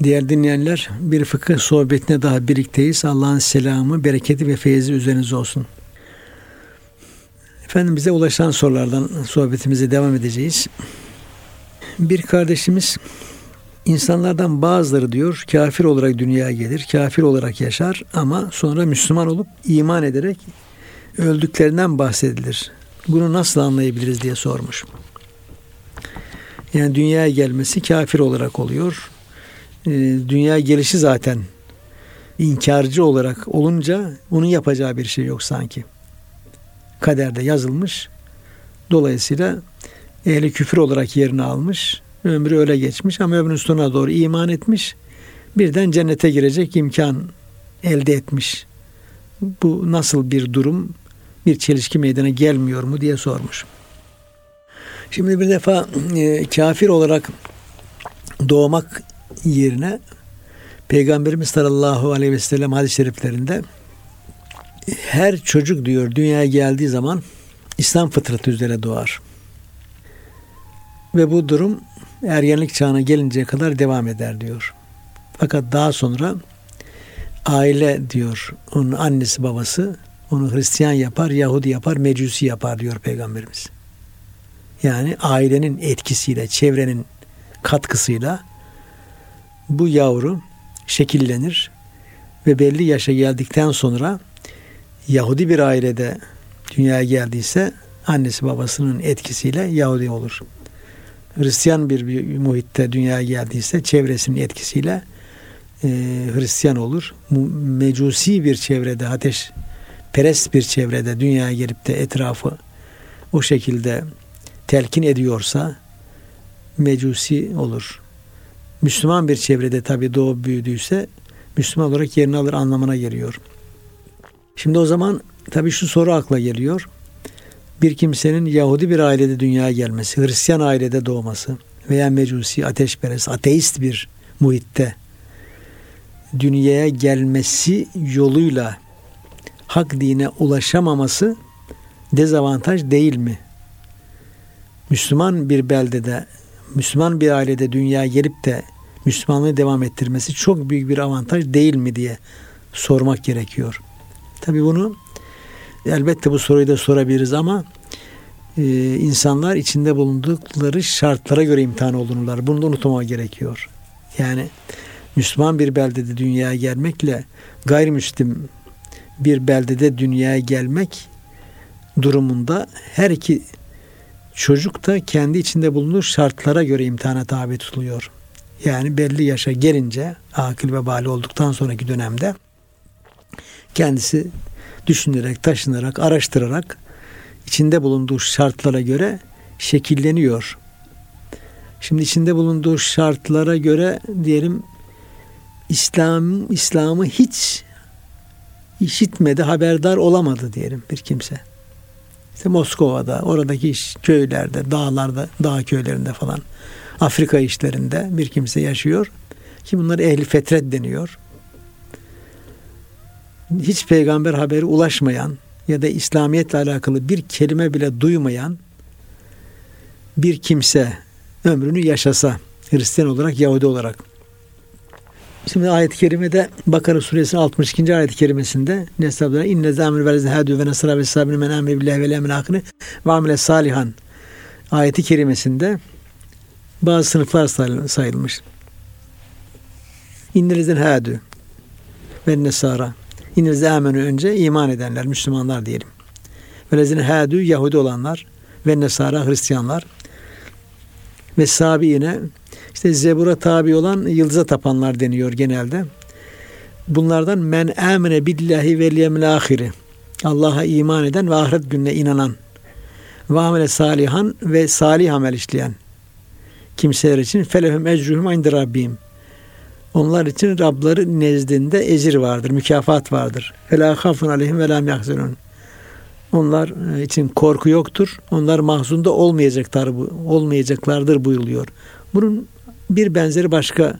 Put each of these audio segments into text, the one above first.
Değerli dinleyenler, bir fıkıh sohbetine daha birlikteyiz. Allah'ın selamı, bereketi ve feyzi üzerinize olsun. Efendim bize ulaşan sorulardan sohbetimize devam edeceğiz. Bir kardeşimiz insanlardan bazıları diyor kafir olarak dünyaya gelir, kafir olarak yaşar ama sonra Müslüman olup iman ederek öldüklerinden bahsedilir. Bunu nasıl anlayabiliriz diye sormuş. Yani dünyaya gelmesi kafir olarak oluyor. Ee, dünya gelişi zaten inkarcı olarak olunca onun yapacağı bir şey yok sanki. Kaderde yazılmış. Dolayısıyla ehli küfür olarak yerini almış. Ömrü öyle geçmiş ama ömrünün sonuna doğru iman etmiş. Birden cennete girecek imkan elde etmiş. Bu nasıl bir durum? Bir çelişki meydana gelmiyor mu diye sormuş. Şimdi bir defa e, kafir olarak doğmak yerine Peygamberimiz sallallahu aleyhi ve sellem hadis-i şeriflerinde her çocuk diyor dünyaya geldiği zaman İslam fıtratı üzere doğar. Ve bu durum ergenlik çağına gelinceye kadar devam eder diyor. Fakat daha sonra aile diyor onun annesi babası onu Hristiyan yapar, Yahudi yapar, Mecusi yapar diyor Peygamberimiz. Yani ailenin etkisiyle, çevrenin katkısıyla bu yavru şekillenir ve belli yaşa geldikten sonra Yahudi bir ailede dünyaya geldiyse annesi babasının etkisiyle Yahudi olur. Hristiyan bir, muhitte dünyaya geldiyse çevresinin etkisiyle e, Hristiyan olur. Mecusi bir çevrede, ateş perest bir çevrede dünyaya gelip de etrafı o şekilde telkin ediyorsa mecusi olur. Müslüman bir çevrede tabi doğup büyüdüyse Müslüman olarak yerini alır anlamına geliyor. Şimdi o zaman tabi şu soru akla geliyor. Bir kimsenin Yahudi bir ailede dünyaya gelmesi, Hristiyan ailede doğması veya mecusi, ateşperest, ateist bir muhitte dünyaya gelmesi yoluyla hak dine ulaşamaması dezavantaj değil mi? Müslüman bir beldede, Müslüman bir ailede dünyaya gelip de Müslümanlığı devam ettirmesi çok büyük bir avantaj değil mi diye sormak gerekiyor. Tabi bunu elbette bu soruyu da sorabiliriz ama e, insanlar içinde bulundukları şartlara göre imtihan olunurlar. Bunu da unutmamak gerekiyor. Yani Müslüman bir beldede dünyaya gelmekle gayrimüslim bir beldede dünyaya gelmek durumunda her iki çocuk da kendi içinde bulunduğu şartlara göre imtihana tabi tutuluyor. Yani belli yaşa gelince akıl ve bali olduktan sonraki dönemde kendisi düşünerek, taşınarak, araştırarak içinde bulunduğu şartlara göre şekilleniyor. Şimdi içinde bulunduğu şartlara göre diyelim İslam İslam'ı hiç işitmedi, haberdar olamadı diyelim bir kimse. İşte Moskova'da, oradaki köylerde, dağlarda, dağ köylerinde falan, Afrika işlerinde bir kimse yaşıyor. Ki bunlar ehli fetret deniyor. Hiç peygamber haberi ulaşmayan ya da İslamiyetle alakalı bir kelime bile duymayan bir kimse ömrünü yaşasa Hristiyan olarak, Yahudi olarak Şimdi ayet-i kerimede Bakara suresinin 62. ayet-i kerimesinde Nesablara inne zamir vel zehadu ve nasra ve sabine men emri billahi ve lemil ahire ve amile salihan ayeti kerimesinde bazı sınıflar sayılmış. İnnelizden hadu ve nesara. İnnelizde amenü önce iman edenler, Müslümanlar diyelim. Ve lezine hadu Yahudi olanlar ve nesara Hristiyanlar ve sabiine işte zebura tabi olan yıldıza tapanlar deniyor genelde. Bunlardan men amene billahi vel yevmil ahiri. Allah'a iman eden ve ahiret gününe inanan ve amele salihan ve salih amel işleyen kimseler için felehum ecruhum inde rabbim. Onlar için Rabları nezdinde ecir vardır, mükafat vardır. Fela khafun aleyhim ve lam. Onlar için korku yoktur. Onlar mahzunda olmayacaklar, olmayacaklardır buyuruluyor. Bunun bir benzeri başka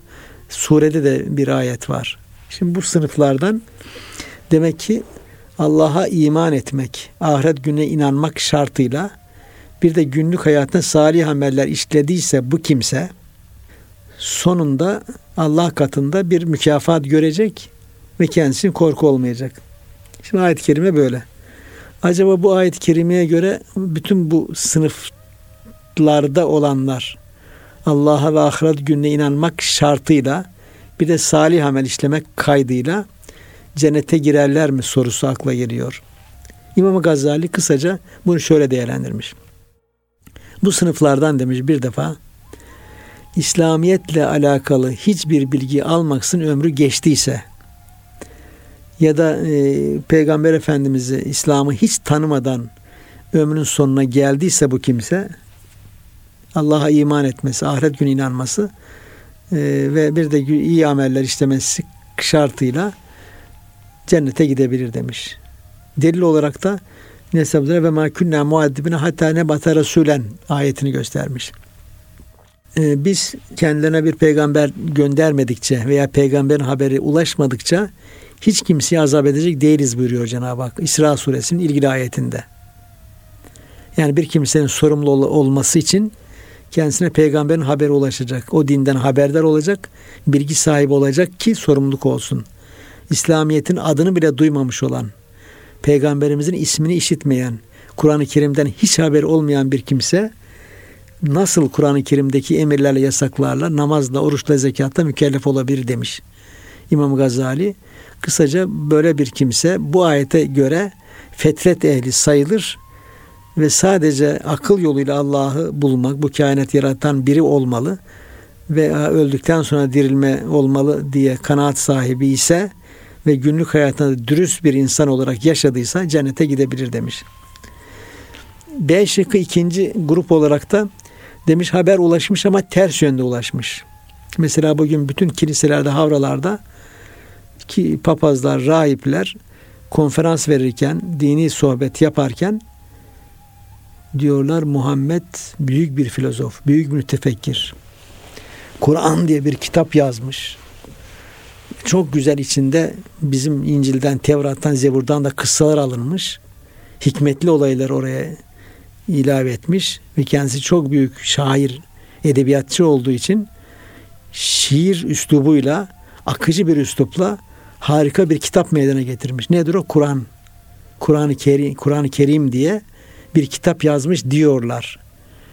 surede de bir ayet var. Şimdi bu sınıflardan demek ki Allah'a iman etmek, ahiret gününe inanmak şartıyla bir de günlük hayatında salih ameller işlediyse bu kimse sonunda Allah katında bir mükafat görecek ve kendisinin korku olmayacak. Şimdi ayet-i kerime böyle. Acaba bu ayet-i kerimeye göre bütün bu sınıflarda olanlar Allah'a ve ahiret gününe inanmak şartıyla bir de salih amel işlemek kaydıyla cennete girerler mi sorusu akla geliyor. İmam Gazali kısaca bunu şöyle değerlendirmiş. Bu sınıflardan demiş bir defa İslamiyetle alakalı hiçbir bilgi almaksın ömrü geçtiyse ya da e, Peygamber Efendimiz'i İslam'ı hiç tanımadan ömrünün sonuna geldiyse bu kimse Allah'a iman etmesi, ahiret günü inanması e, ve bir de iyi ameller işlemesi şartıyla cennete gidebilir demiş. Delil olarak da Nesebdere ve ma kunna muaddibine hatta ne bata rasulen ayetini göstermiş. Ee, biz kendilerine bir peygamber göndermedikçe veya peygamberin haberi ulaşmadıkça hiç kimseyi azap edecek değiliz buyuruyor Cenab-ı Hak İsra suresinin ilgili ayetinde. Yani bir kimsenin sorumlu olması için kendisine peygamberin haberi ulaşacak. O dinden haberdar olacak, bilgi sahibi olacak ki sorumluluk olsun. İslamiyet'in adını bile duymamış olan, peygamberimizin ismini işitmeyen, Kur'an-ı Kerim'den hiç haberi olmayan bir kimse nasıl Kur'an-ı Kerim'deki emirlerle, yasaklarla, namazla, oruçla, zekatla mükellef olabilir demiş. İmam Gazali kısaca böyle bir kimse bu ayete göre fetret ehli sayılır ve sadece akıl yoluyla Allah'ı bulmak, bu kainat yaratan biri olmalı ve öldükten sonra dirilme olmalı diye kanaat sahibi ise ve günlük hayatında dürüst bir insan olarak yaşadıysa cennete gidebilir demiş. B şıkkı ikinci grup olarak da demiş haber ulaşmış ama ters yönde ulaşmış. Mesela bugün bütün kiliselerde, havralarda ki papazlar, rahipler konferans verirken, dini sohbet yaparken diyorlar Muhammed büyük bir filozof, büyük bir mütefekkir. Kur'an diye bir kitap yazmış. Çok güzel içinde bizim İncil'den, Tevrat'tan, Zebur'dan da kıssalar alınmış. Hikmetli olaylar oraya ilave etmiş ve kendisi çok büyük şair, edebiyatçı olduğu için şiir üslubuyla, akıcı bir üslupla harika bir kitap meydana getirmiş. Nedir o? Kur'an. Kur'an-ı Kerim, Kur'an-ı Kerim diye bir kitap yazmış diyorlar.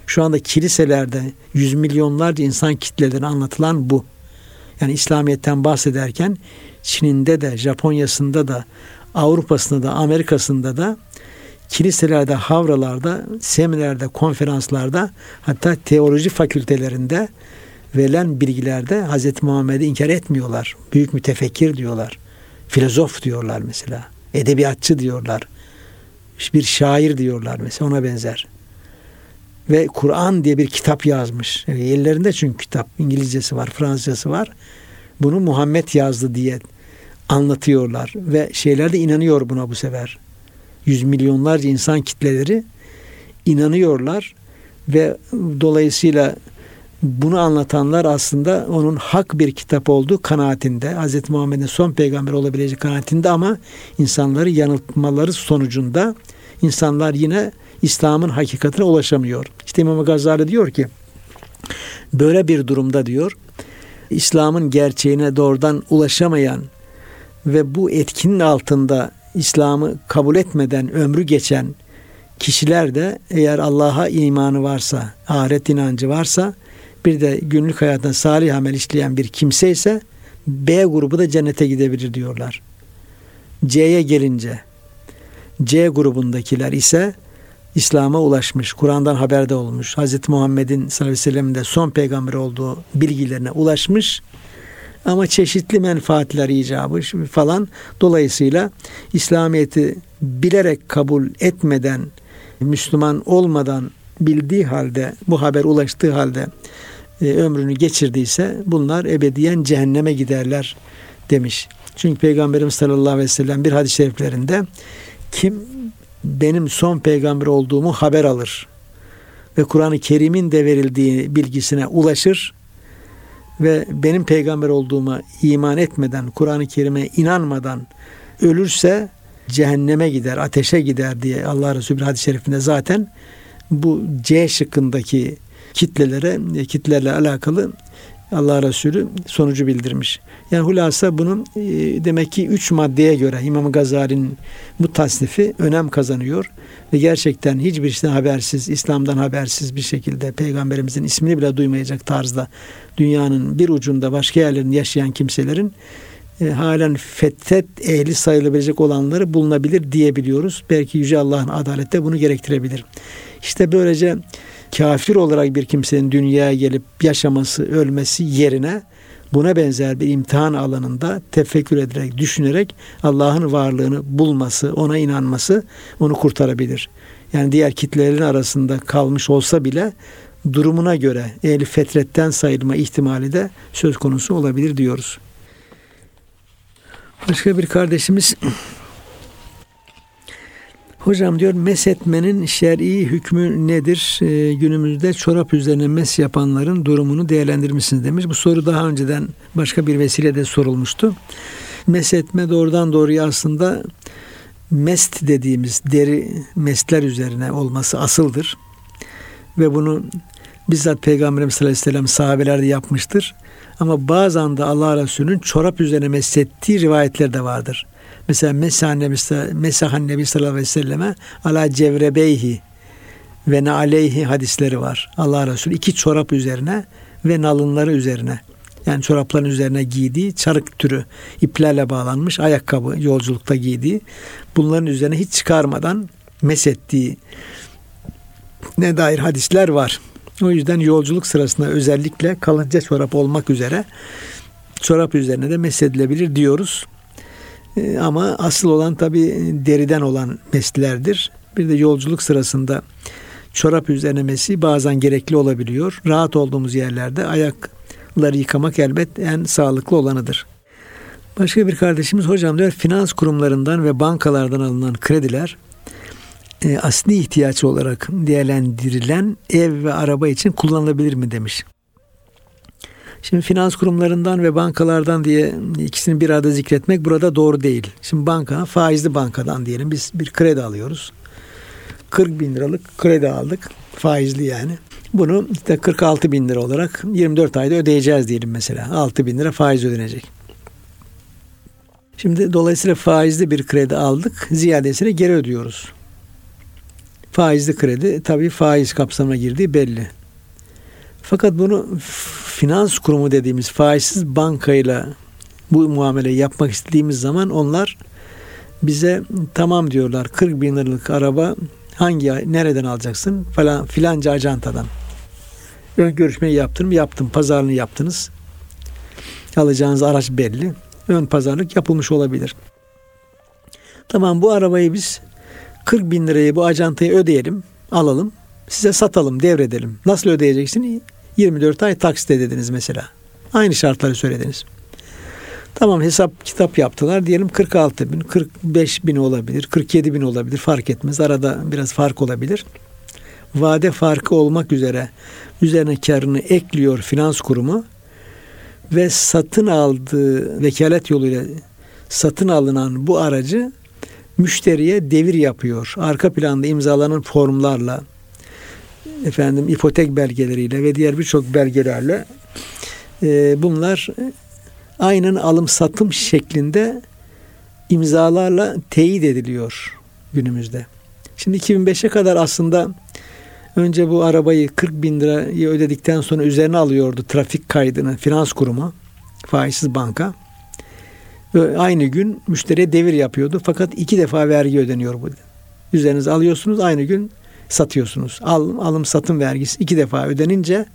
Şu anda kiliselerde yüz milyonlarca insan kitlelerine anlatılan bu. Yani İslamiyet'ten bahsederken Çin'inde de, Japonya'sında da, Avrupa'sında da, Amerika'sında da kiliselerde, havralarda, seminerde, konferanslarda hatta teoloji fakültelerinde verilen bilgilerde Hz. Muhammed'i inkar etmiyorlar. Büyük mütefekkir diyorlar. Filozof diyorlar mesela. Edebiyatçı diyorlar. Bir şair diyorlar mesela ona benzer. Ve Kur'an diye bir kitap yazmış. Yani ellerinde çünkü kitap. İngilizcesi var, Fransızcası var. Bunu Muhammed yazdı diye anlatıyorlar. Ve şeyler de inanıyor buna bu sefer yüz milyonlarca insan kitleleri inanıyorlar ve dolayısıyla bunu anlatanlar aslında onun hak bir kitap olduğu kanaatinde, Hz. Muhammed'in son peygamber olabileceği kanaatinde ama insanları yanıltmaları sonucunda insanlar yine İslam'ın hakikatine ulaşamıyor. İşte İmam Gazali diyor ki böyle bir durumda diyor İslam'ın gerçeğine doğrudan ulaşamayan ve bu etkinin altında İslam'ı kabul etmeden ömrü geçen kişiler de eğer Allah'a imanı varsa, ahiret inancı varsa bir de günlük hayatında salih amel işleyen bir kimse ise B grubu da cennete gidebilir diyorlar. C'ye gelince C grubundakiler ise İslam'a ulaşmış, Kur'an'dan haberde olmuş, Hz. Muhammed'in sallallahu aleyhi ve sellem'in de son peygamber olduğu bilgilerine ulaşmış ama çeşitli menfaatler icabı falan. Dolayısıyla İslamiyet'i bilerek kabul etmeden, Müslüman olmadan bildiği halde, bu haber ulaştığı halde e, ömrünü geçirdiyse bunlar ebediyen cehenneme giderler demiş. Çünkü Peygamberimiz sallallahu aleyhi ve sellem bir hadis-i şeriflerinde kim benim son peygamber olduğumu haber alır ve Kur'an-ı Kerim'in de verildiği bilgisine ulaşır ve benim peygamber olduğuma iman etmeden, Kur'an-ı Kerim'e inanmadan ölürse cehenneme gider, ateşe gider diye Allah Resulü bir hadis-i şerifinde zaten bu C şıkkındaki kitlelere, kitlerle alakalı Allah Resulü sonucu bildirmiş. Yani hulasa bunun e, demek ki üç maddeye göre İmam Gazali'nin bu tasnifi önem kazanıyor. Ve gerçekten hiçbir şeyden habersiz, İslam'dan habersiz bir şekilde Peygamberimizin ismini bile duymayacak tarzda dünyanın bir ucunda başka yerlerinde yaşayan kimselerin e, halen fethet ehli sayılabilecek olanları bulunabilir diyebiliyoruz. Belki Yüce Allah'ın adalette bunu gerektirebilir. İşte böylece kafir olarak bir kimsenin dünyaya gelip yaşaması, ölmesi yerine buna benzer bir imtihan alanında tefekkür ederek, düşünerek Allah'ın varlığını bulması, ona inanması onu kurtarabilir. Yani diğer kitlelerin arasında kalmış olsa bile durumuna göre ehli fetretten sayılma ihtimali de söz konusu olabilir diyoruz. Başka bir kardeşimiz Hocam diyor mesetmenin şer'i hükmü nedir? Ee, günümüzde çorap üzerine mes yapanların durumunu değerlendirmişsiniz demiş. Bu soru daha önceden başka bir vesilede sorulmuştu. Mesetme doğrudan doğruya aslında mest dediğimiz deri mestler üzerine olması asıldır. Ve bunu bizzat Peygamberimiz sallallahu aleyhi ve sellem sahabeler de yapmıştır. Ama bazen de Allah Resulü'nün çorap üzerine meslettiği rivayetler de vardır. Mesela Mesahan Nebi, Mesahan Nebi sallallahu aleyhi ve selleme ala cevrebeyhi ve ne aleyhi hadisleri var. Allah Resulü iki çorap üzerine ve nalınları üzerine yani çorapların üzerine giydiği çarık türü iplerle bağlanmış ayakkabı yolculukta giydiği bunların üzerine hiç çıkarmadan mesettiği ne dair hadisler var. O yüzden yolculuk sırasında özellikle kalınca çorap olmak üzere çorap üzerine de mesedilebilir diyoruz. Ee, ama asıl olan tabi deriden olan meslerdir. Bir de yolculuk sırasında çorap üzerine mesi bazen gerekli olabiliyor. Rahat olduğumuz yerlerde ayakları yıkamak elbet en sağlıklı olanıdır. Başka bir kardeşimiz hocam diyor finans kurumlarından ve bankalardan alınan krediler e, asli ihtiyaç olarak değerlendirilen ev ve araba için kullanılabilir mi demiş. Şimdi finans kurumlarından ve bankalardan diye ikisini bir arada zikretmek burada doğru değil. Şimdi banka, faizli bankadan diyelim biz bir kredi alıyoruz. 40 bin liralık kredi aldık. Faizli yani. Bunu işte 46 bin lira olarak 24 ayda ödeyeceğiz diyelim mesela. 6 bin lira faiz ödenecek. Şimdi dolayısıyla faizli bir kredi aldık. Ziyadesini geri ödüyoruz. Faizli kredi tabii faiz kapsamına girdiği belli. Fakat bunu finans kurumu dediğimiz faizsiz bankayla bu muameleyi yapmak istediğimiz zaman onlar bize tamam diyorlar 40 bin liralık araba hangi nereden alacaksın falan filanca ajantadan. Ön görüşmeyi yaptım yaptım pazarlığını yaptınız. Alacağınız araç belli. Ön pazarlık yapılmış olabilir. Tamam bu arabayı biz 40 bin lirayı bu ajantaya ödeyelim, alalım, size satalım, devredelim. Nasıl ödeyeceksin? 24 ay taksit dediniz mesela. Aynı şartları söylediniz. Tamam hesap kitap yaptılar. Diyelim 46 bin, 45 bin olabilir, 47 bin olabilir fark etmez. Arada biraz fark olabilir. Vade farkı olmak üzere üzerine karını ekliyor finans kurumu ve satın aldığı vekalet yoluyla satın alınan bu aracı müşteriye devir yapıyor. Arka planda imzalanan formlarla efendim ipotek belgeleriyle ve diğer birçok belgelerle e, bunlar aynen alım satım şeklinde imzalarla teyit ediliyor günümüzde. Şimdi 2005'e kadar aslında önce bu arabayı 40 bin lirayı ödedikten sonra üzerine alıyordu trafik kaydını finans kurumu faizsiz banka. Ve aynı gün müşteriye devir yapıyordu. Fakat iki defa vergi ödeniyor bu. Üzerinize alıyorsunuz aynı gün satıyorsunuz. Alım, alım satım vergisi iki defa ödenince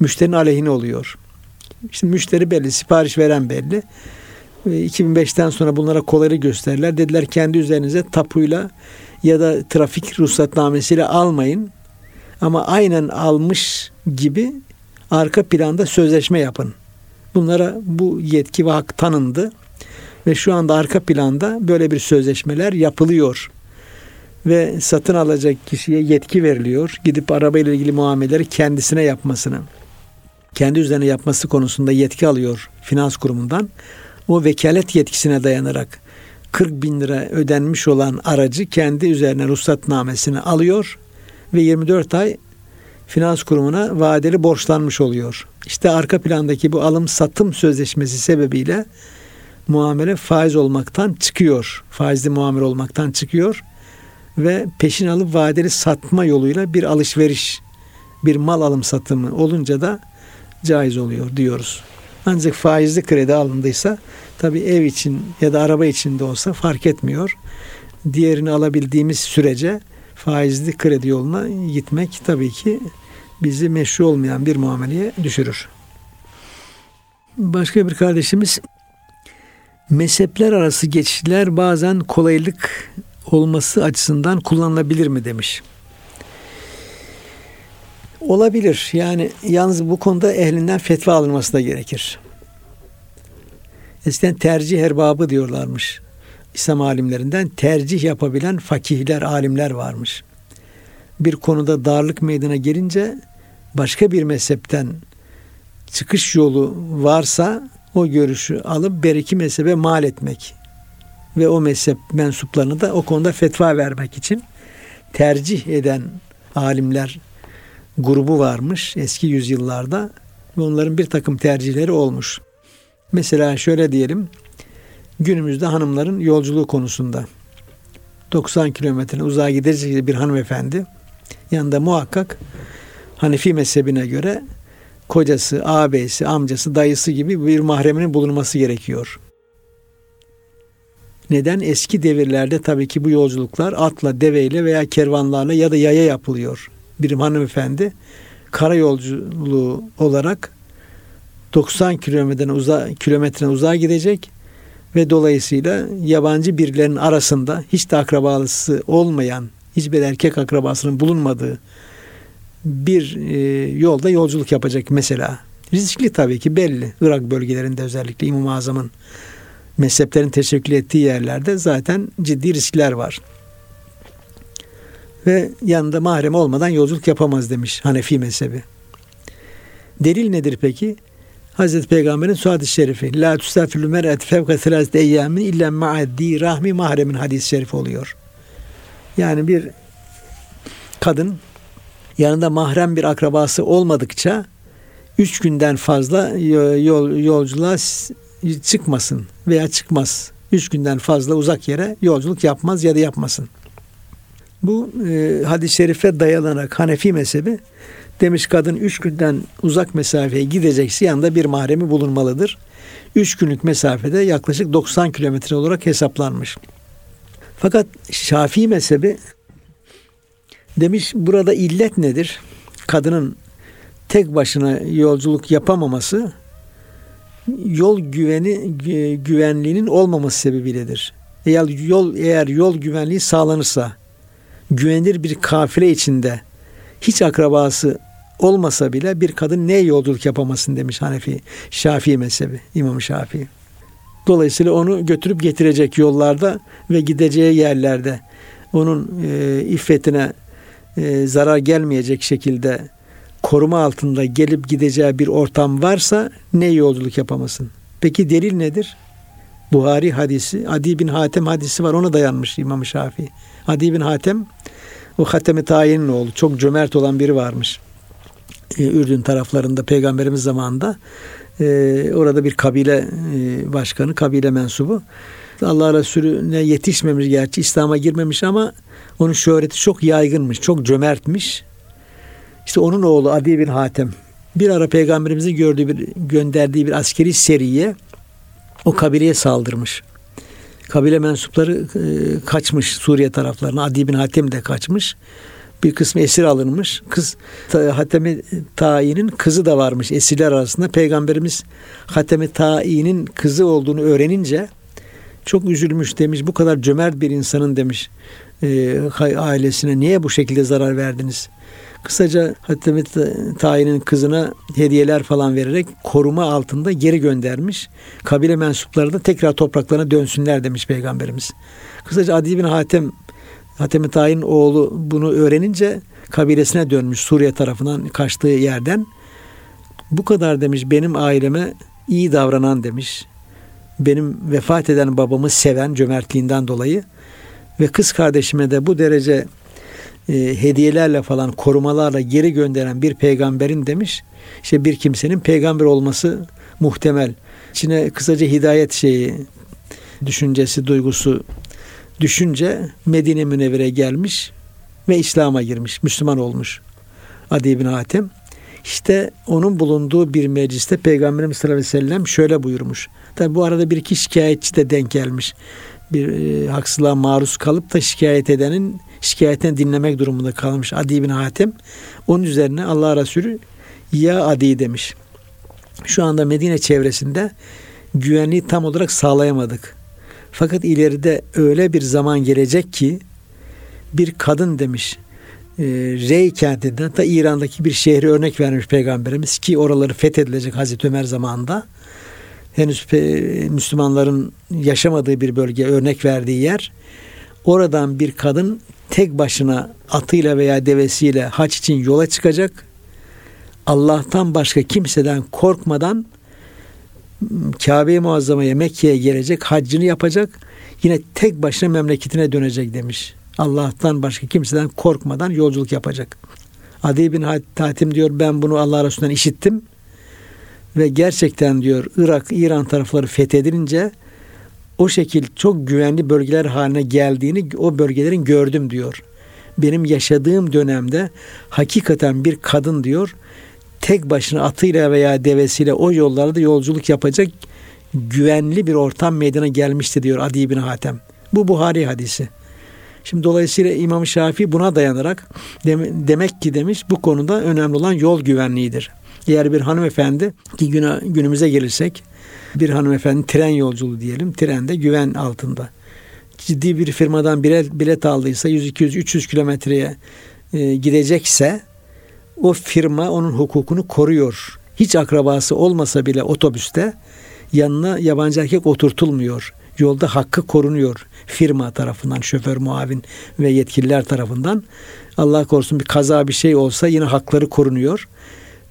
müşterinin aleyhine oluyor. Şimdi müşteri belli, sipariş veren belli. 2005'ten sonra bunlara kolayı gösterirler. Dediler kendi üzerinize tapuyla ya da trafik ruhsatnamesiyle almayın. Ama aynen almış gibi arka planda sözleşme yapın. Bunlara bu yetki ve hak tanındı. Ve şu anda arka planda böyle bir sözleşmeler yapılıyor ve satın alacak kişiye yetki veriliyor. Gidip arabayla ilgili muameleleri kendisine yapmasını, kendi üzerine yapması konusunda yetki alıyor finans kurumundan. O vekalet yetkisine dayanarak 40 bin lira ödenmiş olan aracı kendi üzerine ruhsatnamesini alıyor ve 24 ay finans kurumuna vadeli borçlanmış oluyor. İşte arka plandaki bu alım satım sözleşmesi sebebiyle muamele faiz olmaktan çıkıyor. Faizli muamele olmaktan çıkıyor ve peşin alıp vadeli satma yoluyla bir alışveriş, bir mal alım satımı olunca da caiz oluyor diyoruz. Ancak faizli kredi alındıysa tabi ev için ya da araba için de olsa fark etmiyor. Diğerini alabildiğimiz sürece faizli kredi yoluna gitmek tabii ki bizi meşru olmayan bir muameleye düşürür. Başka bir kardeşimiz mezhepler arası geçişler bazen kolaylık olması açısından kullanılabilir mi demiş. Olabilir. Yani yalnız bu konuda ehlinden fetva alınması da gerekir. Eskiden tercih erbabı diyorlarmış. İslam alimlerinden tercih yapabilen fakihler, alimler varmış. Bir konuda darlık meydana gelince başka bir mezhepten çıkış yolu varsa o görüşü alıp beriki mezhebe mal etmek ve o mezhep mensuplarını da o konuda fetva vermek için tercih eden alimler grubu varmış eski yüzyıllarda ve onların bir takım tercihleri olmuş. Mesela şöyle diyelim günümüzde hanımların yolculuğu konusunda 90 kilometre uzağa gidecek bir hanımefendi yanında muhakkak Hanefi mezhebine göre kocası, ağabeysi, amcası, dayısı gibi bir mahreminin bulunması gerekiyor. Neden? Eski devirlerde tabii ki bu yolculuklar atla, deveyle veya kervanlarla ya da yaya yapılıyor. Bir hanımefendi kara yolculuğu olarak 90 kilometreden uza, kilometreden uzağa gidecek ve dolayısıyla yabancı birilerinin arasında hiç de akrabalısı olmayan, hiçbir erkek akrabasının bulunmadığı bir e, yolda yolculuk yapacak mesela. Riskli tabii ki belli. Irak bölgelerinde özellikle İmam-ı Azam'ın mezheplerin teşekkül ettiği yerlerde zaten ciddi riskler var. Ve yanında mahrem olmadan yolculuk yapamaz demiş Hanefi mezhebi. Delil nedir peki? Hazreti Peygamber'in su hadis-i şerifi. La tüstafilü mer'et fevka selâzde eyyamin illa ma'addi rahmi mahremin hadis-i şerif oluyor. Yani bir kadın yanında mahrem bir akrabası olmadıkça üç günden fazla yol, yolculuğa çıkmasın veya çıkmaz. Üç günden fazla uzak yere yolculuk yapmaz ya da yapmasın. Bu e, hadis-i şerife dayanarak Hanefi mezhebi demiş kadın üç günden uzak mesafeye gidecekse yanında bir mahremi bulunmalıdır. Üç günlük mesafede yaklaşık 90 kilometre olarak hesaplanmış. Fakat Şafii mezhebi demiş burada illet nedir? Kadının tek başına yolculuk yapamaması yol güveni güvenliğinin olmaması sebebiyledir. Eğer yol eğer yol güvenliği sağlanırsa güvenilir bir kafile içinde hiç akrabası olmasa bile bir kadın ne yolculuk yapamasın demiş Hanefi Şafii mezhebi İmam Şafii. Dolayısıyla onu götürüp getirecek yollarda ve gideceği yerlerde onun e, iffetine e, zarar gelmeyecek şekilde koruma altında gelip gideceği bir ortam varsa ne yolculuk yapamasın. Peki delil nedir? Buhari hadisi, Adi bin Hatem hadisi var ona dayanmış İmam Şafii. Adi bin Hatem o Hatemi Tayin'in oğlu çok cömert olan biri varmış. Ee, Ürdün taraflarında peygamberimiz zamanında e, orada bir kabile e, başkanı, kabile mensubu. Allah Resulüne yetişmemiş gerçi İslam'a girmemiş ama onun şöhreti çok yaygınmış, çok cömertmiş. İşte onun oğlu Adi bin Hatem bir ara peygamberimizi gördüğü bir gönderdiği bir askeri seriye o kabileye saldırmış. Kabile mensupları e, kaçmış Suriye taraflarına. Adi bin Hatem de kaçmış. Bir kısmı esir alınmış. Kız Hatemi Ta'i'nin kızı da varmış esirler arasında. Peygamberimiz Hatemi Ta'i'nin kızı olduğunu öğrenince çok üzülmüş demiş. Bu kadar cömert bir insanın demiş e, ailesine niye bu şekilde zarar verdiniz? Kısaca Hatemi Tayi'nin kızına hediyeler falan vererek koruma altında geri göndermiş. Kabile mensupları da tekrar topraklarına dönsünler demiş Peygamberimiz. Kısaca Adi bin Hatem Hatemi Tayin oğlu bunu öğrenince kabilesine dönmüş Suriye tarafından kaçtığı yerden. Bu kadar demiş benim aileme iyi davranan demiş. Benim vefat eden babamı seven cömertliğinden dolayı ve kız kardeşime de bu derece e, hediyelerle falan korumalarla geri gönderen bir peygamberin demiş işte bir kimsenin peygamber olması muhtemel. İçine kısaca hidayet şeyi düşüncesi, duygusu düşünce Medine Münevvere gelmiş ve İslam'a girmiş, Müslüman olmuş. Adi bin Hatem. İşte onun bulunduğu bir mecliste Peygamberimiz sallallahu aleyhi ve sellem şöyle buyurmuş. Tabi bu arada bir iki şikayetçi de denk gelmiş. Bir e, haksızlığa maruz kalıp da şikayet edenin şikayetini dinlemek durumunda kalmış Adi bin Hatem. Onun üzerine Allah Resulü ya Adi demiş. Şu anda Medine çevresinde güvenliği tam olarak sağlayamadık. Fakat ileride öyle bir zaman gelecek ki bir kadın demiş e, Rey kentinden da İran'daki bir şehri örnek vermiş peygamberimiz ki oraları fethedilecek Hazreti Ömer zamanında henüz Müslümanların yaşamadığı bir bölge örnek verdiği yer oradan bir kadın tek başına atıyla veya devesiyle haç için yola çıkacak Allah'tan başka kimseden korkmadan Kabe-i Muazzama'ya Mekke'ye gelecek, haccını yapacak. Yine tek başına memleketine dönecek demiş. Allah'tan başka kimseden korkmadan yolculuk yapacak. Adi bin Hatim diyor ben bunu Allah Resulü'nden işittim. Ve gerçekten diyor Irak, İran tarafları fethedilince o şekil çok güvenli bölgeler haline geldiğini o bölgelerin gördüm diyor. Benim yaşadığım dönemde hakikaten bir kadın diyor tek başına atıyla veya devesiyle o yollarda yolculuk yapacak güvenli bir ortam meydana gelmişti diyor Adi bin Hatem. Bu Buhari hadisi. Şimdi dolayısıyla İmam Şafii buna dayanarak demek ki demiş bu konuda önemli olan yol güvenliğidir. Eğer bir hanımefendi ki güne, günümüze gelirsek bir hanımefendi tren yolculuğu diyelim trende güven altında. Ciddi bir firmadan bilet, bilet aldıysa 100, 200, 300 kilometreye e, gidecekse o firma onun hukukunu koruyor. Hiç akrabası olmasa bile otobüste yanına yabancı erkek oturtulmuyor. Yolda hakkı korunuyor firma tarafından, şoför muavin ve yetkililer tarafından. Allah korusun bir kaza bir şey olsa yine hakları korunuyor.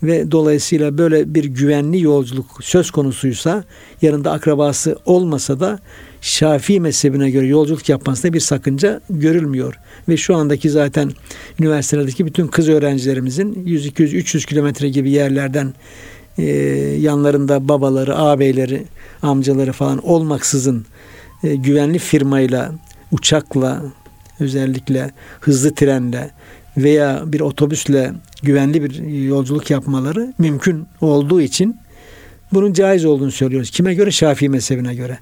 Ve dolayısıyla böyle bir güvenli yolculuk söz konusuysa yanında akrabası olmasa da Şafii mezhebine göre yolculuk yapmasında bir sakınca görülmüyor. Ve şu andaki zaten üniversitelerdeki bütün kız öğrencilerimizin 100, 200, 300 kilometre gibi yerlerden e, yanlarında babaları, ağabeyleri, amcaları falan olmaksızın e, güvenli firmayla, uçakla, özellikle hızlı trenle veya bir otobüsle güvenli bir yolculuk yapmaları mümkün olduğu için bunun caiz olduğunu söylüyoruz. Kime göre? Şafii mezhebine göre.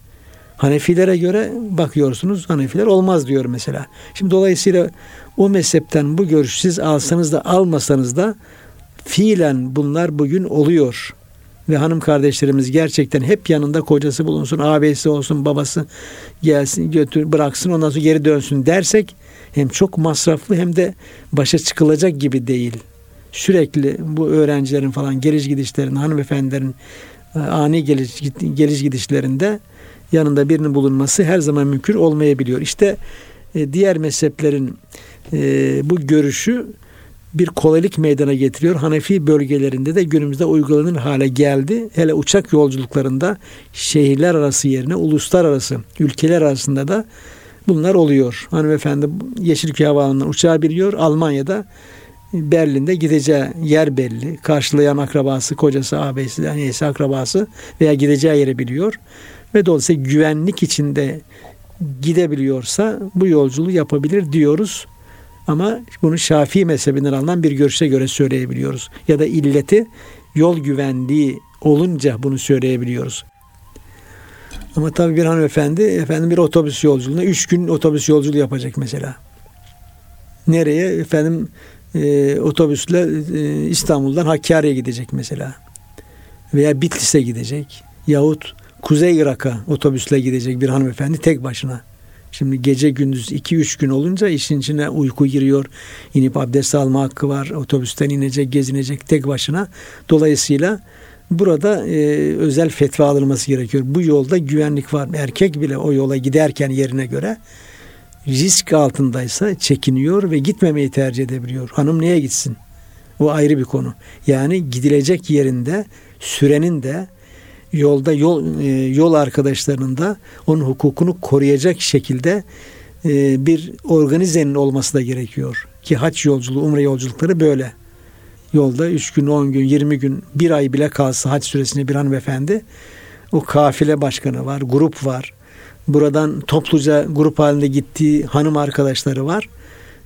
Hanefilere göre bakıyorsunuz Hanefiler olmaz diyor mesela. Şimdi dolayısıyla o mezhepten bu görüş siz alsanız da almasanız da fiilen bunlar bugün oluyor. Ve hanım kardeşlerimiz gerçekten hep yanında kocası bulunsun, abisi olsun, babası gelsin, götür, bıraksın ondan sonra geri dönsün dersek hem çok masraflı hem de başa çıkılacak gibi değil. Sürekli bu öğrencilerin falan geliş gidişlerin, hanımefendilerin e, ani geliş, geliş gidişlerinde yanında birinin bulunması her zaman mümkün olmayabiliyor. İşte e, diğer mezheplerin e, bu görüşü bir kolaylık meydana getiriyor. Hanefi bölgelerinde de günümüzde uygulanır hale geldi. Hele uçak yolculuklarında şehirler arası yerine uluslararası ülkeler arasında da bunlar oluyor. Hanımefendi Yeşilköy Havaalanı'ndan uçağa biniyor. Almanya'da Berlin'de gideceği yer belli. Karşılayan akrabası, kocası, ağabeysi, neyse akrabası veya gideceği yeri biliyor ve dolayısıyla güvenlik içinde gidebiliyorsa bu yolculuğu yapabilir diyoruz. Ama bunu Şafii mezhebinden alınan bir görüşe göre söyleyebiliyoruz. Ya da illeti yol güvenliği olunca bunu söyleyebiliyoruz. Ama tabii bir hanımefendi efendim bir otobüs yolculuğuna üç gün otobüs yolculuğu yapacak mesela. Nereye? Efendim e, otobüsle e, İstanbul'dan Hakkari'ye gidecek mesela. Veya Bitlis'e gidecek. Yahut Kuzey Irak'a otobüsle gidecek bir hanımefendi tek başına. Şimdi gece gündüz 2-3 gün olunca işin içine uyku giriyor. İnip abdest alma hakkı var. Otobüsten inecek, gezinecek tek başına. Dolayısıyla burada e, özel fetva alınması gerekiyor. Bu yolda güvenlik var. Erkek bile o yola giderken yerine göre risk altındaysa çekiniyor ve gitmemeyi tercih edebiliyor. Hanım niye gitsin? O ayrı bir konu. Yani gidilecek yerinde sürenin de yolda yol e, yol arkadaşlarının da onun hukukunu koruyacak şekilde e, bir organizenin olması da gerekiyor. Ki haç yolculuğu, umre yolculukları böyle. Yolda 3 gün, 10 gün, 20 gün, bir ay bile kalsa haç süresinde bir hanımefendi o kafile başkanı var, grup var. Buradan topluca grup halinde gittiği hanım arkadaşları var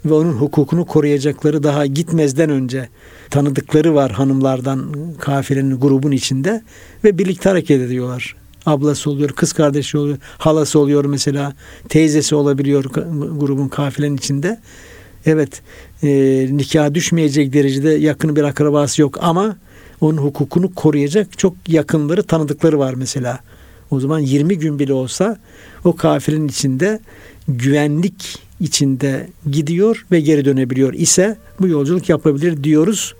ve onun hukukunu koruyacakları daha gitmezden önce tanıdıkları var hanımlardan kafilenin grubun içinde ve birlikte hareket ediyorlar. Ablası oluyor, kız kardeşi oluyor, halası oluyor mesela, teyzesi olabiliyor grubun kafilenin içinde. Evet, e, nikah düşmeyecek derecede yakın bir akrabası yok ama onun hukukunu koruyacak çok yakınları, tanıdıkları var mesela. O zaman 20 gün bile olsa o kafilenin içinde güvenlik içinde gidiyor ve geri dönebiliyor ise bu yolculuk yapabilir diyoruz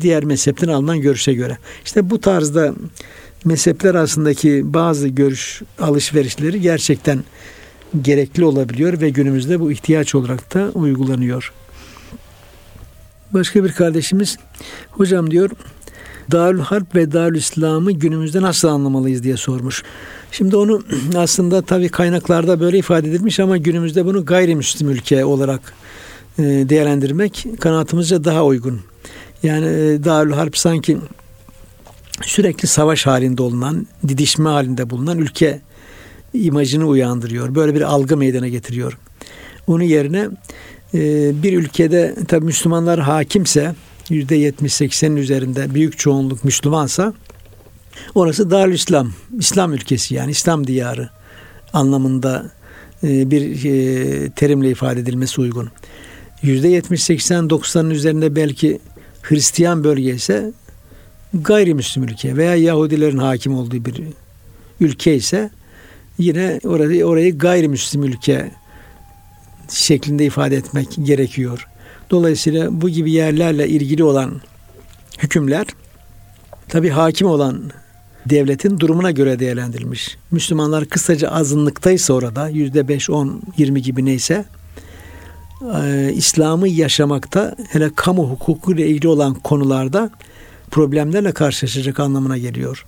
diğer mezhepten alınan görüşe göre. İşte bu tarzda mezhepler arasındaki bazı görüş alışverişleri gerçekten gerekli olabiliyor ve günümüzde bu ihtiyaç olarak da uygulanıyor. Başka bir kardeşimiz hocam diyor Darül Harp ve Darül İslam'ı günümüzde nasıl anlamalıyız diye sormuş. Şimdi onu aslında tabii kaynaklarda böyle ifade edilmiş ama günümüzde bunu gayrimüslim ülke olarak e, değerlendirmek kanaatimizce daha uygun. Yani e, Darül Harp sanki sürekli savaş halinde olunan, didişme halinde bulunan ülke imajını uyandırıyor. Böyle bir algı meydana getiriyor. Onun yerine bir ülkede tabi Müslümanlar hakimse %70-80'in üzerinde büyük çoğunluk Müslümansa orası Darül İslam, İslam ülkesi yani İslam diyarı anlamında e, bir e, terimle ifade edilmesi uygun. %70-80-90'ın üzerinde belki Hristiyan bölge ise gayrimüslim ülke veya Yahudilerin hakim olduğu bir ülke ise yine orayı, orayı gayrimüslim ülke şeklinde ifade etmek gerekiyor. Dolayısıyla bu gibi yerlerle ilgili olan hükümler tabi hakim olan devletin durumuna göre değerlendirilmiş. Müslümanlar kısaca azınlıktaysa orada yüzde beş, on, yirmi gibi neyse e, İslam'ı yaşamakta hele kamu hukuku ile ilgili olan konularda problemlerle karşılaşacak anlamına geliyor.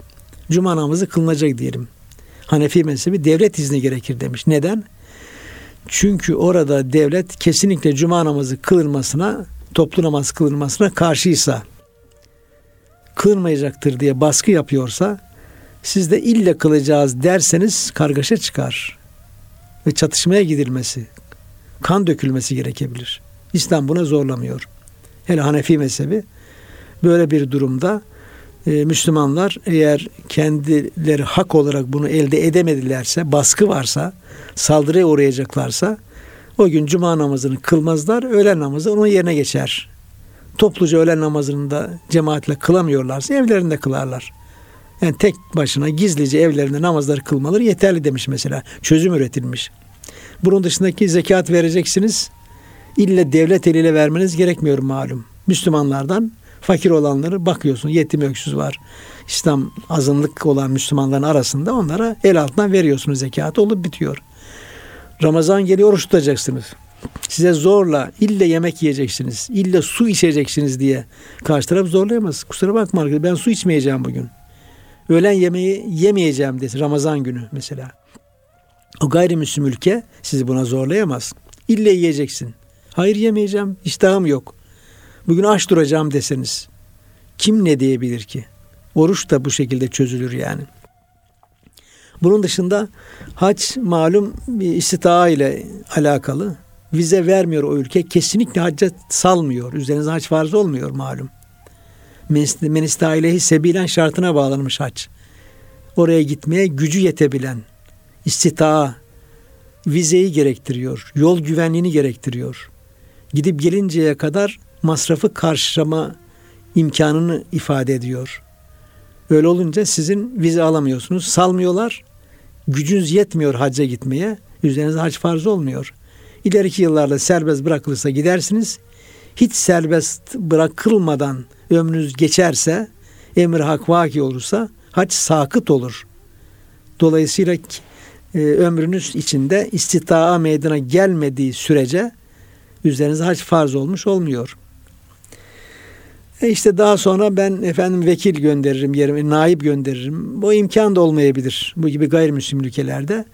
Cuma namazı kılınacak diyelim. Hanefi mezhebi devlet izni gerekir demiş. Neden? Çünkü orada devlet kesinlikle cuma namazı kılınmasına, toplu namaz kılınmasına karşıysa, kılınmayacaktır diye baskı yapıyorsa, siz de ille kılacağız derseniz kargaşa çıkar. Ve çatışmaya gidilmesi, kan dökülmesi gerekebilir. İslam buna zorlamıyor. Hele Hanefi mezhebi böyle bir durumda e, Müslümanlar eğer kendileri hak olarak bunu elde edemedilerse, baskı varsa, saldırıya uğrayacaklarsa o gün cuma namazını kılmazlar, öğlen namazı onun yerine geçer. Topluca öğlen namazını da cemaatle kılamıyorlarsa evlerinde kılarlar. Yani tek başına gizlice evlerinde namazları kılmaları yeterli demiş mesela. Çözüm üretilmiş. Bunun dışındaki zekat vereceksiniz. İlle devlet eliyle vermeniz gerekmiyor malum. Müslümanlardan fakir olanları bakıyorsun yetim öksüz var. İslam azınlık olan Müslümanların arasında onlara el altından veriyorsunuz zekat olup bitiyor. Ramazan geliyor oruç tutacaksınız. Size zorla ille yemek yiyeceksiniz, ille su içeceksiniz diye karşı taraf zorlayamaz. Kusura bakma arkadaşlar ben su içmeyeceğim bugün. Öğlen yemeği yemeyeceğim desin Ramazan günü mesela. O gayrimüslim ülke sizi buna zorlayamaz. İlle yiyeceksin. Hayır yemeyeceğim, iştahım yok. Bugün aç duracağım deseniz kim ne diyebilir ki? Oruç da bu şekilde çözülür yani. Bunun dışında hac malum bir istitaa ile alakalı. Vize vermiyor o ülke. Kesinlikle hacca salmıyor. Üzerinize hac farz olmuyor malum. Men istailehi sebilen şartına bağlanmış hac. Oraya gitmeye gücü yetebilen istitaa vizeyi gerektiriyor. Yol güvenliğini gerektiriyor. Gidip gelinceye kadar masrafı karşılama imkanını ifade ediyor. Öyle olunca sizin vize alamıyorsunuz. Salmıyorlar. Gücünüz yetmiyor hacca gitmeye. Üzerinize hac farz olmuyor. İleriki yıllarda serbest bırakılırsa gidersiniz. Hiç serbest bırakılmadan ömrünüz geçerse, emir hak vaki olursa hac sakıt olur. Dolayısıyla e, ömrünüz içinde istitaa meydana gelmediği sürece üzerinize hac farz olmuş olmuyor. E işte daha sonra ben efendim vekil gönderirim yerime, naip gönderirim. Bu imkan da olmayabilir bu gibi gayrimüslim ülkelerde.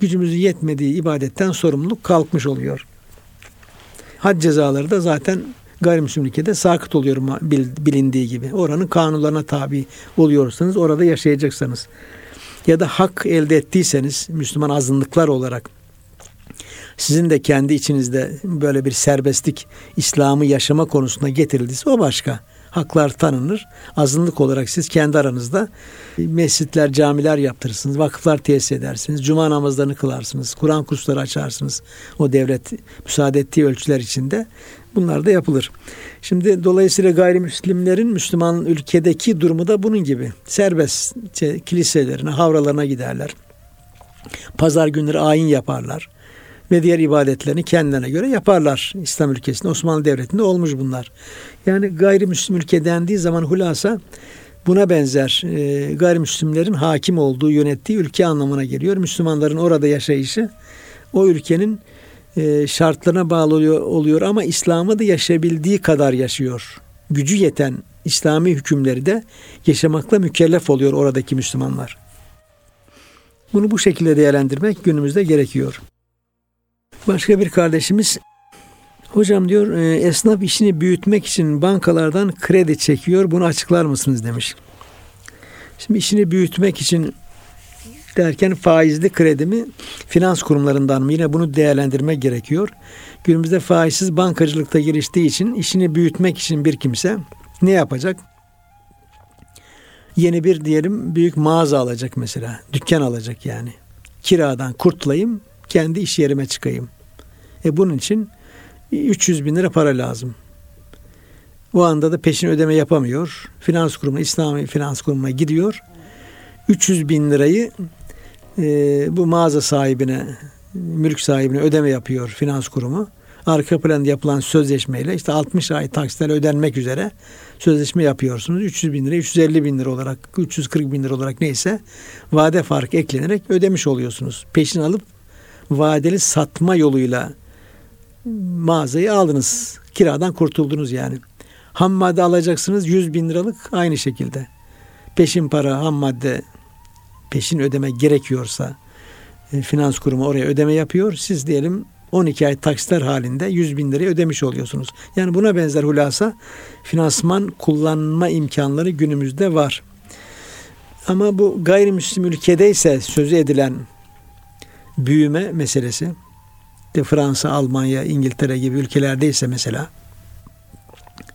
Gücümüzün yetmediği ibadetten sorumluluk kalkmış oluyor. Had cezaları da zaten gayrimüslim ülkede sakıt oluyor bilindiği gibi. Oranın kanunlarına tabi oluyorsanız orada yaşayacaksınız. Ya da hak elde ettiyseniz Müslüman azınlıklar olarak sizin de kendi içinizde böyle bir serbestlik İslam'ı yaşama konusunda getirildiyse o başka. Haklar tanınır. Azınlık olarak siz kendi aranızda mescitler, camiler yaptırırsınız, vakıflar tesis edersiniz, cuma namazlarını kılarsınız, Kur'an kursları açarsınız. O devlet müsaade ettiği ölçüler içinde bunlar da yapılır. Şimdi dolayısıyla gayrimüslimlerin Müslüman ülkedeki durumu da bunun gibi. Serbest kiliselerine, havralarına giderler. Pazar günleri ayin yaparlar ve diğer ibadetlerini kendilerine göre yaparlar. İslam ülkesinde, Osmanlı Devleti'nde olmuş bunlar. Yani gayrimüslim ülke dendiği zaman hulasa buna benzer e, gayrimüslimlerin hakim olduğu, yönettiği ülke anlamına geliyor. Müslümanların orada yaşayışı o ülkenin e, şartlarına bağlı oluyor, oluyor ama İslam'ı da yaşayabildiği kadar yaşıyor. Gücü yeten İslami hükümleri de yaşamakla mükellef oluyor oradaki Müslümanlar. Bunu bu şekilde değerlendirmek günümüzde gerekiyor. Başka bir kardeşimiz hocam diyor e, esnaf işini büyütmek için bankalardan kredi çekiyor. Bunu açıklar mısınız demiş. Şimdi işini büyütmek için derken faizli kredi mi finans kurumlarından mı yine bunu değerlendirmek gerekiyor. Günümüzde faizsiz bankacılıkta geliştiği için işini büyütmek için bir kimse ne yapacak? Yeni bir diyelim büyük mağaza alacak mesela. Dükkan alacak yani. Kiradan kurtulayım, kendi iş yerime çıkayım. E bunun için 300 bin lira para lazım. O anda da peşin ödeme yapamıyor. Finans kurumuna, İslami finans kurumuna gidiyor. 300 bin lirayı e, bu mağaza sahibine, mülk sahibine ödeme yapıyor finans kurumu. Arka planda yapılan sözleşmeyle işte 60 ay taksitler ödenmek üzere sözleşme yapıyorsunuz. 300 bin lira, 350 bin lira olarak, 340 bin lira olarak neyse vade farkı eklenerek ödemiş oluyorsunuz. Peşin alıp vadeli satma yoluyla mağazayı aldınız. Kiradan kurtuldunuz yani. Ham madde alacaksınız 100 bin liralık aynı şekilde. Peşin para, ham madde peşin ödeme gerekiyorsa e, finans kurumu oraya ödeme yapıyor. Siz diyelim 12 ay taksitler halinde 100 bin lirayı ödemiş oluyorsunuz. Yani buna benzer hulasa finansman kullanma imkanları günümüzde var. Ama bu gayrimüslim ülkede ise sözü edilen büyüme meselesi de Fransa, Almanya, İngiltere gibi ülkelerdeyse mesela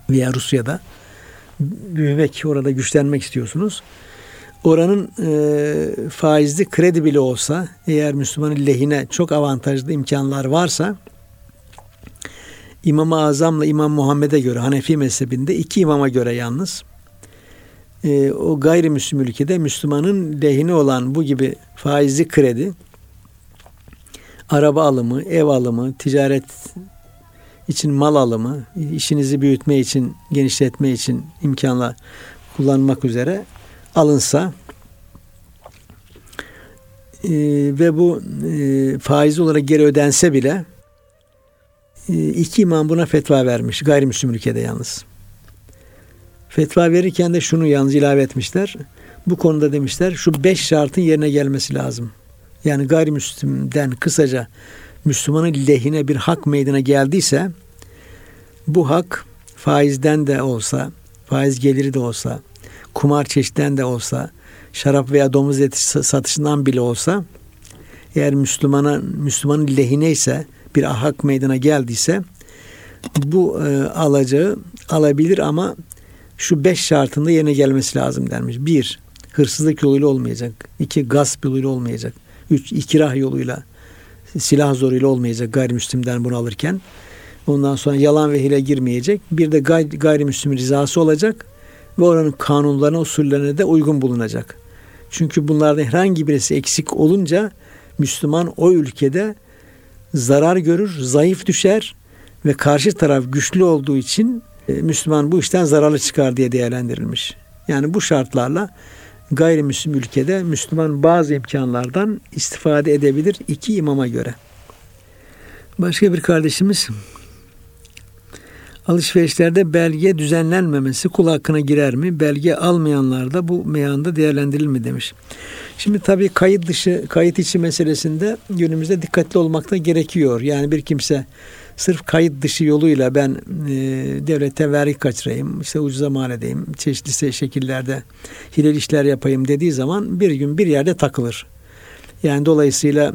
veya Rusya'da büyümek, orada güçlenmek istiyorsunuz. Oranın e, faizli kredi bile olsa eğer Müslümanın lehine çok avantajlı imkanlar varsa İmam-ı Azam'la İmam Muhammed'e göre Hanefi mezhebinde iki imama göre yalnız e, o gayrimüslim ülkede Müslümanın lehine olan bu gibi faizli kredi araba alımı, ev alımı, ticaret için mal alımı, işinizi büyütme için, genişletme için imkanla kullanmak üzere alınsa e, ve bu e, faiz olarak geri ödense bile e, iki imam buna fetva vermiş. Gayrimüslim ülkede yalnız. Fetva verirken de şunu yalnız ilave etmişler. Bu konuda demişler şu beş şartın yerine gelmesi lazım yani gayrimüslimden kısaca Müslümanın lehine bir hak meydana geldiyse bu hak faizden de olsa, faiz geliri de olsa, kumar çeşitten de olsa, şarap veya domuz eti satışından bile olsa eğer Müslümana Müslümanın lehine ise bir hak meydana geldiyse bu e, alacağı alabilir ama şu beş şartında yerine gelmesi lazım denmiş. Bir, hırsızlık yoluyla olmayacak. İki, gasp yoluyla olmayacak. Üç, ikirah yoluyla silah zoruyla olmayacak gayrimüslimden bunu alırken. Ondan sonra yalan ve hile girmeyecek. Bir de gay, gayrimüslim rızası olacak ve oranın kanunlarına, usullerine de uygun bulunacak. Çünkü bunlardan herhangi birisi eksik olunca Müslüman o ülkede zarar görür, zayıf düşer ve karşı taraf güçlü olduğu için e, Müslüman bu işten zararlı çıkar diye değerlendirilmiş. Yani bu şartlarla gayrimüslim ülkede Müslüman bazı imkanlardan istifade edebilir iki imama göre. Başka bir kardeşimiz alışverişlerde belge düzenlenmemesi kul hakkına girer mi? Belge almayanlar da bu meyanda değerlendirir mi demiş. Şimdi tabii kayıt dışı, kayıt içi meselesinde günümüzde dikkatli olmakta gerekiyor. Yani bir kimse sırf kayıt dışı yoluyla ben e, devlete vergi kaçırayım, işte ucuza mal edeyim, çeşitli şekillerde hilal işler yapayım dediği zaman bir gün bir yerde takılır. Yani dolayısıyla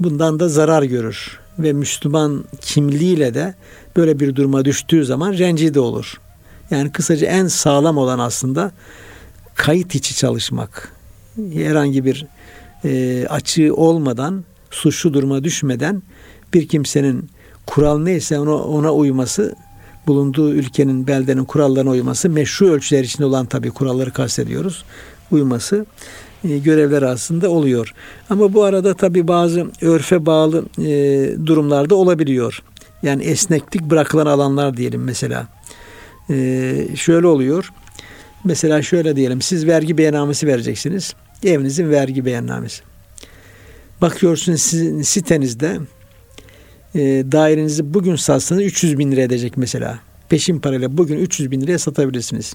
bundan da zarar görür ve Müslüman kimliğiyle de böyle bir duruma düştüğü zaman rencide olur. Yani kısaca en sağlam olan aslında kayıt içi çalışmak. Herhangi bir e, açığı olmadan, suçlu duruma düşmeden bir kimsenin kural neyse ona, ona uyması, bulunduğu ülkenin, beldenin kurallarına uyması, meşru ölçüler içinde olan tabii kuralları kastediyoruz, uyması e, görevler aslında oluyor. Ama bu arada tabii bazı örfe bağlı e, durumlarda olabiliyor. Yani esneklik bırakılan alanlar diyelim mesela. E, şöyle oluyor. Mesela şöyle diyelim siz vergi beyannamesi vereceksiniz. Evinizin vergi beyannamesi. Bakıyorsunuz sizin sitenizde e, dairenizi bugün satsanız 300 bin lira edecek mesela. Peşin parayla bugün 300 bin liraya satabilirsiniz.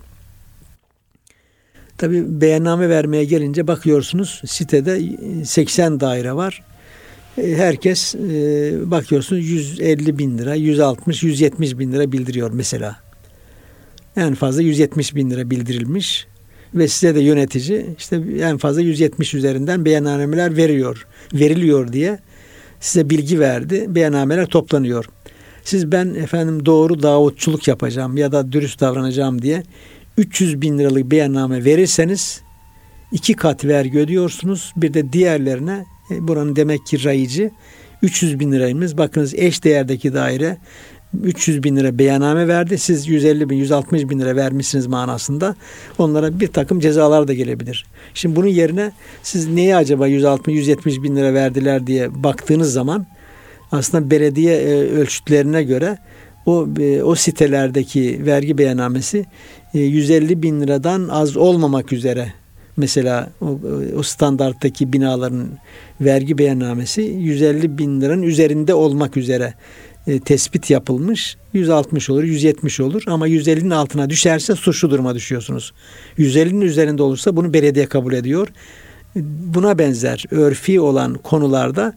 Tabi beyanname vermeye gelince bakıyorsunuz sitede 80 daire var. E, herkes e, bakıyorsunuz 150 bin lira, 160, 170 bin lira bildiriyor mesela. En fazla 170 bin lira bildirilmiş ve size de yönetici işte en fazla 170 üzerinden beyannameler veriyor, veriliyor diye size bilgi verdi. Beyannameler toplanıyor. Siz ben efendim doğru davutçuluk yapacağım ya da dürüst davranacağım diye 300 bin liralık beyanname verirseniz iki kat vergi ödüyorsunuz. Bir de diğerlerine e, buranın demek ki rayıcı 300 bin lirayımız. Bakınız eş değerdeki daire 300 bin lira beyanname verdi. Siz 150 bin, 160 bin lira vermişsiniz manasında. Onlara bir takım cezalar da gelebilir. Şimdi bunun yerine siz neye acaba 160, 170 bin lira verdiler diye baktığınız zaman aslında belediye e, ölçütlerine göre o e, o sitelerdeki vergi beyannamesi 150 e, bin liradan az olmamak üzere mesela o, o standarttaki binaların vergi beyannamesi 150 bin liranın üzerinde olmak üzere e, tespit yapılmış 160 olur 170 olur ama 150'nin altına düşerse suçlu duruma düşüyorsunuz. 150'nin üzerinde olursa bunu belediye kabul ediyor. Buna benzer örfi olan konularda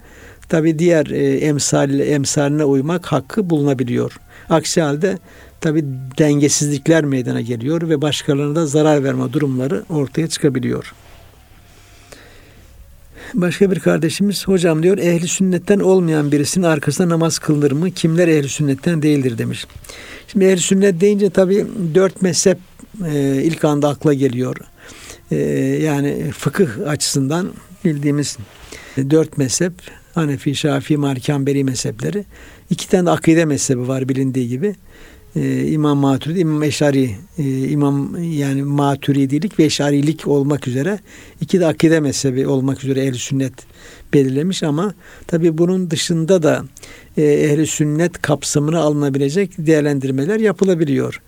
tabi diğer e, emsal, emsaline uymak hakkı bulunabiliyor. Aksi halde tabi dengesizlikler meydana geliyor ve başkalarına da zarar verme durumları ortaya çıkabiliyor. Başka bir kardeşimiz hocam diyor ehli sünnetten olmayan birisinin arkasında namaz kılınır mı? Kimler ehli sünnetten değildir demiş. Şimdi ehli sünnet deyince tabi dört mezhep e, ilk anda akla geliyor. E, yani fıkıh açısından bildiğimiz dört mezhep Hanefi, Şafii, Maliki, Hanbeli mezhepleri. İki tane de akide mezhebi var bilindiği gibi. Ee, İmam Maturidi, İmam Eşari, e, İmam yani Maturidilik ve Eşarilik olmak üzere iki de akide mezhebi olmak üzere ehl sünnet belirlemiş ama tabi bunun dışında da e, ehl sünnet kapsamına alınabilecek değerlendirmeler yapılabiliyor.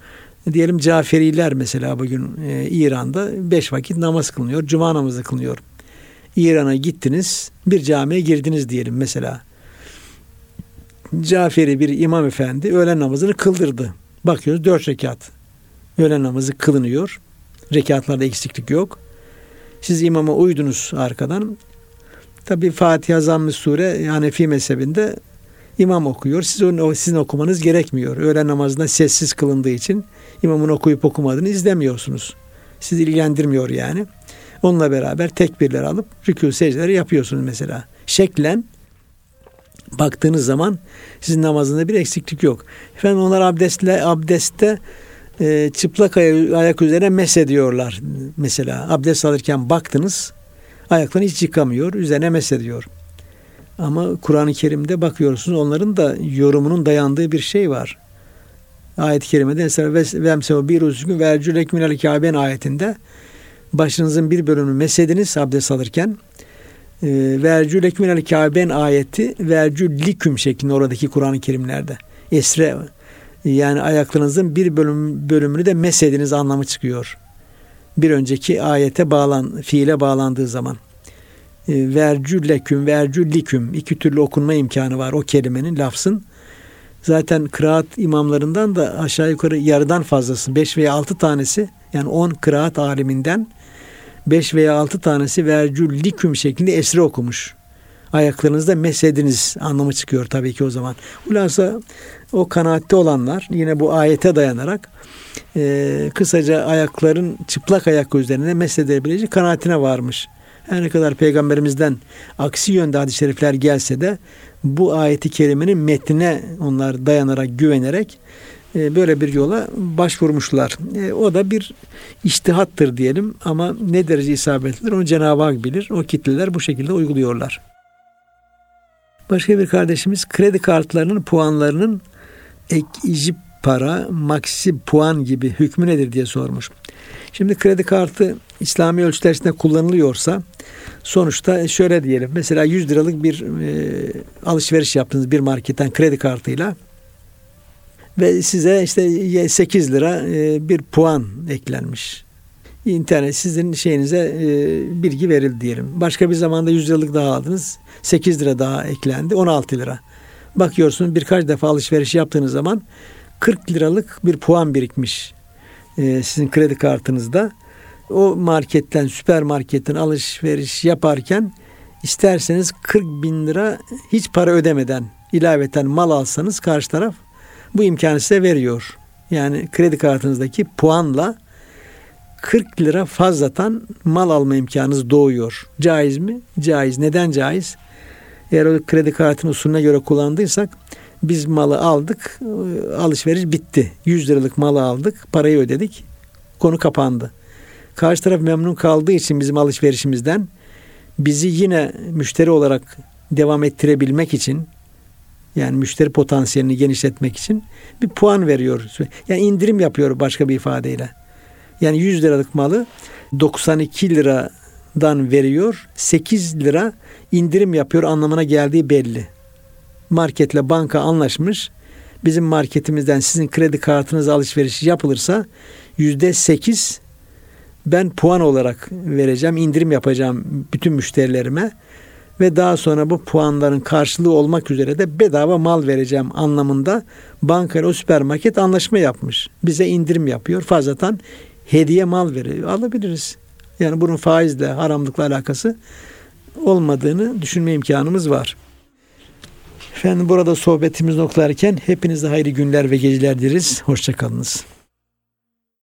Diyelim Caferiler mesela bugün e, İran'da beş vakit namaz kılınıyor. Cuma namazı kılınıyor. İran'a gittiniz, bir camiye girdiniz diyelim mesela. Caferi bir imam efendi öğlen namazını kıldırdı. Bakıyoruz dört rekat. Öğlen namazı kılınıyor. Rekatlarda eksiklik yok. Siz imama uydunuz arkadan. Tabi Fatiha zamm Sure Hanefi mezhebinde imam okuyor. Siz onu, sizin okumanız gerekmiyor. Öğlen namazında sessiz kılındığı için imamın okuyup okumadığını izlemiyorsunuz. Sizi ilgilendirmiyor yani. Onunla beraber tekbirler alıp rükû secdeleri yapıyorsunuz mesela. Şeklen baktığınız zaman sizin namazında bir eksiklik yok. Efendim onlar abdestle abdestte e, çıplak ayak üzerine mes ediyorlar. Mesela abdest alırken baktınız ayaklarını hiç yıkamıyor. Üzerine mes ediyor. Ama Kur'an-ı Kerim'de bakıyorsunuz onların da yorumunun dayandığı bir şey var. Ayet-i kerimede mesela vemsev bir uzun vercülek minel kâben ayetinde başınızın bir bölümünü mesediniz abdest alırken e, vercü lekminel kâben ayeti vercü liküm şeklinde oradaki Kur'an-ı Kerimlerde. Esre yani ayaklarınızın bir bölüm, bölümünü de mesediniz anlamı çıkıyor. Bir önceki ayete bağlan, fiile bağlandığı zaman. E, vercü leküm, vercü liküm iki türlü okunma imkanı var o kelimenin, lafzın. Zaten kıraat imamlarından da aşağı yukarı yarıdan fazlası, beş veya altı tanesi yani on kıraat aliminden beş veya altı tanesi vercül liküm şeklinde esri okumuş. Ayaklarınızda mesediniz anlamı çıkıyor tabii ki o zaman. Hulasa o kanaatte olanlar yine bu ayete dayanarak e, kısaca ayakların çıplak ayak üzerine mesedebileceği kanaatine varmış. Her ne kadar peygamberimizden aksi yönde hadis-i şerifler gelse de bu ayeti kerimenin metnine onlar dayanarak, güvenerek böyle bir yola başvurmuşlar. E, o da bir iştihattır diyelim ama ne derece isabetlidir onu Cenab-ı Hak bilir. O kitleler bu şekilde uyguluyorlar. Başka bir kardeşimiz kredi kartlarının puanlarının ek icip para, maksi puan gibi hükmü nedir diye sormuş. Şimdi kredi kartı İslami ölçüler içinde kullanılıyorsa sonuçta şöyle diyelim. Mesela 100 liralık bir e, alışveriş yaptınız bir marketten kredi kartıyla ve size işte 8 lira e, bir puan eklenmiş. İnternet sizin şeyinize e, bilgi verildi diyelim. Başka bir zamanda 100 liralık daha aldınız. 8 lira daha eklendi. 16 lira. Bakıyorsunuz birkaç defa alışveriş yaptığınız zaman 40 liralık bir puan birikmiş e, sizin kredi kartınızda. O marketten, süpermarketten alışveriş yaparken isterseniz 40 bin lira hiç para ödemeden ilaveten mal alsanız karşı taraf bu imkanı size veriyor. Yani kredi kartınızdaki puanla 40 lira fazlatan mal alma imkanınız doğuyor. Caiz mi? Caiz. Neden caiz? Eğer o kredi kartının usulüne göre kullandıysak biz malı aldık, alışveriş bitti. 100 liralık malı aldık, parayı ödedik, konu kapandı. Karşı taraf memnun kaldığı için bizim alışverişimizden bizi yine müşteri olarak devam ettirebilmek için yani müşteri potansiyelini genişletmek için bir puan veriyor. Yani indirim yapıyor başka bir ifadeyle. Yani 100 liralık malı 92 liradan veriyor. 8 lira indirim yapıyor anlamına geldiği belli. Marketle banka anlaşmış. Bizim marketimizden sizin kredi kartınız alışveriş yapılırsa yüzde sekiz ben puan olarak vereceğim, indirim yapacağım bütün müşterilerime ve daha sonra bu puanların karşılığı olmak üzere de bedava mal vereceğim anlamında banka ile o süpermarket anlaşma yapmış. Bize indirim yapıyor. Fazlatan hediye mal veriyor. Alabiliriz. Yani bunun faizle, haramlıkla alakası olmadığını düşünme imkanımız var. Efendim burada sohbetimiz noktalarken hepinize hayırlı günler ve geceler dileriz. Hoşçakalınız.